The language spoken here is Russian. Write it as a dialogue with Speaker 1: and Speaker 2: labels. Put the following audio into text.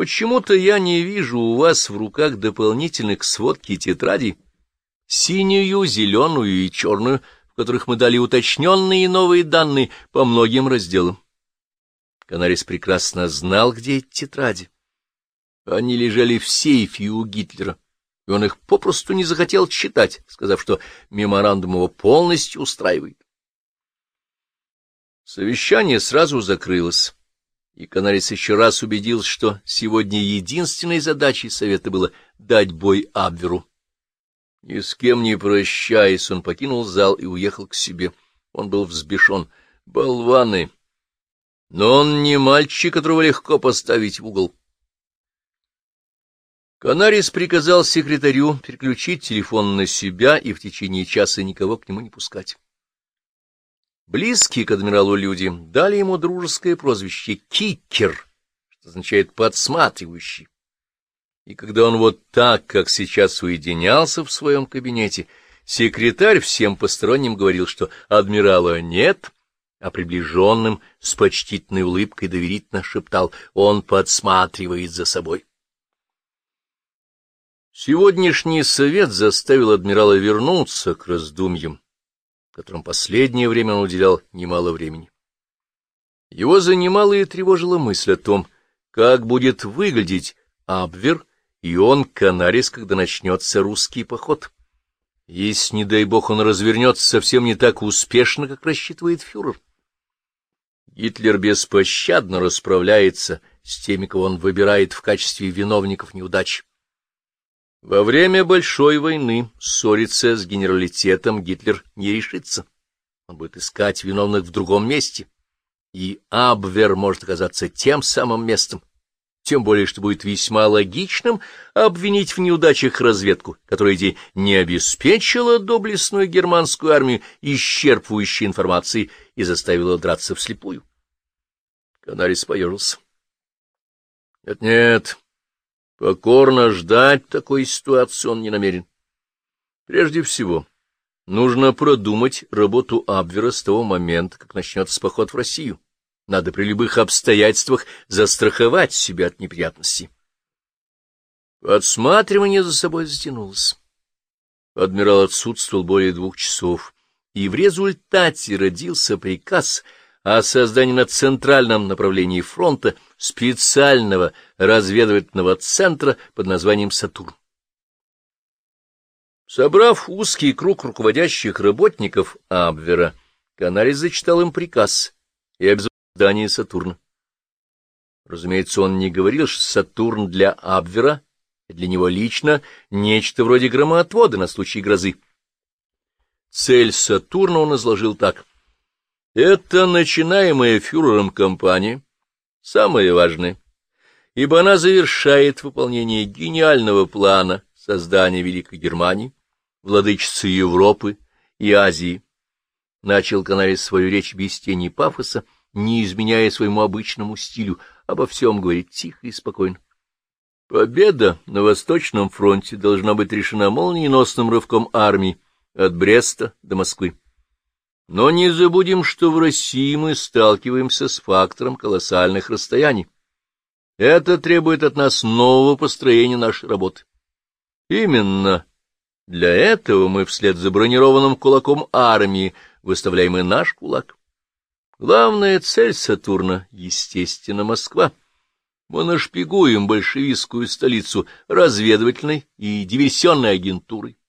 Speaker 1: Почему-то я не вижу у вас в руках дополнительных сводки тетрадей, синюю, зеленую и черную, в которых мы дали уточненные новые данные по многим разделам. Канарис прекрасно знал, где эти тетради. Они лежали в сейфе у Гитлера, и он их попросту не захотел читать, сказав, что меморандум его полностью устраивает. Совещание сразу закрылось, и Канарис еще раз убедился, что сегодня единственной задачей совета было дать бой Абверу. Ни с кем не прощаясь, он покинул зал и уехал к себе. Он был взбешен. Болваны! Но он не мальчик, которого легко поставить в угол. Канарис приказал секретарю переключить телефон на себя и в течение часа никого к нему не пускать. Близкие к адмиралу люди дали ему дружеское прозвище «Кикер», что означает «подсматривающий». И когда он вот так, как сейчас, уединялся в своем кабинете, секретарь всем посторонним говорил, что адмирала нет — а приближенным с почтительной улыбкой доверительно шептал «Он подсматривает за собой». Сегодняшний совет заставил адмирала вернуться к раздумьям, которым последнее время он уделял немало времени. Его занимала и тревожила мысль о том, как будет выглядеть Абвер и он, Канарис, когда начнется русский поход. Если, не дай бог, он развернется совсем не так успешно, как рассчитывает фюрер. Гитлер беспощадно расправляется с теми, кого он выбирает в качестве виновников неудач. Во время Большой войны ссориться с генералитетом Гитлер не решится. Он будет искать виновных в другом месте. И Абвер может оказаться тем самым местом, тем более, что будет весьма логичным обвинить в неудачах разведку, которая ей не обеспечила доблестную германскую армию исчерпывающей информацией и заставила драться вслепую. Канарис поежился. Нет, нет, покорно ждать такой ситуации он не намерен. Прежде всего, нужно продумать работу Абвера с того момента, как начнется поход в Россию. Надо при любых обстоятельствах застраховать себя от неприятностей. Отсматривание за собой затянулось. Адмирал отсутствовал более двух часов, и в результате родился приказ о создании на центральном направлении фронта специального разведывательного центра под названием «Сатурн». Собрав узкий круг руководящих работников Абвера, Канарис зачитал им приказ и здании Сатурна. Разумеется, он не говорил, что Сатурн для Абвера, для него лично, нечто вроде громоотвода на случай грозы. Цель Сатурна он изложил так. Это начинаемая фюрером кампания, самое важное, ибо она завершает выполнение гениального плана создания Великой Германии, владычицы Европы и Азии. Начал Канарис свою речь без тени пафоса, не изменяя своему обычному стилю, обо всем говорит тихо и спокойно. Победа на Восточном фронте должна быть решена молниеносным рывком армии от Бреста до Москвы. Но не забудем, что в России мы сталкиваемся с фактором колоссальных расстояний. Это требует от нас нового построения нашей работы. Именно для этого мы вслед за бронированным кулаком армии выставляем и наш кулак. Главная цель Сатурна, естественно, Москва. Мы нашпигуем большевистскую столицу разведывательной и диверсионной агентурой.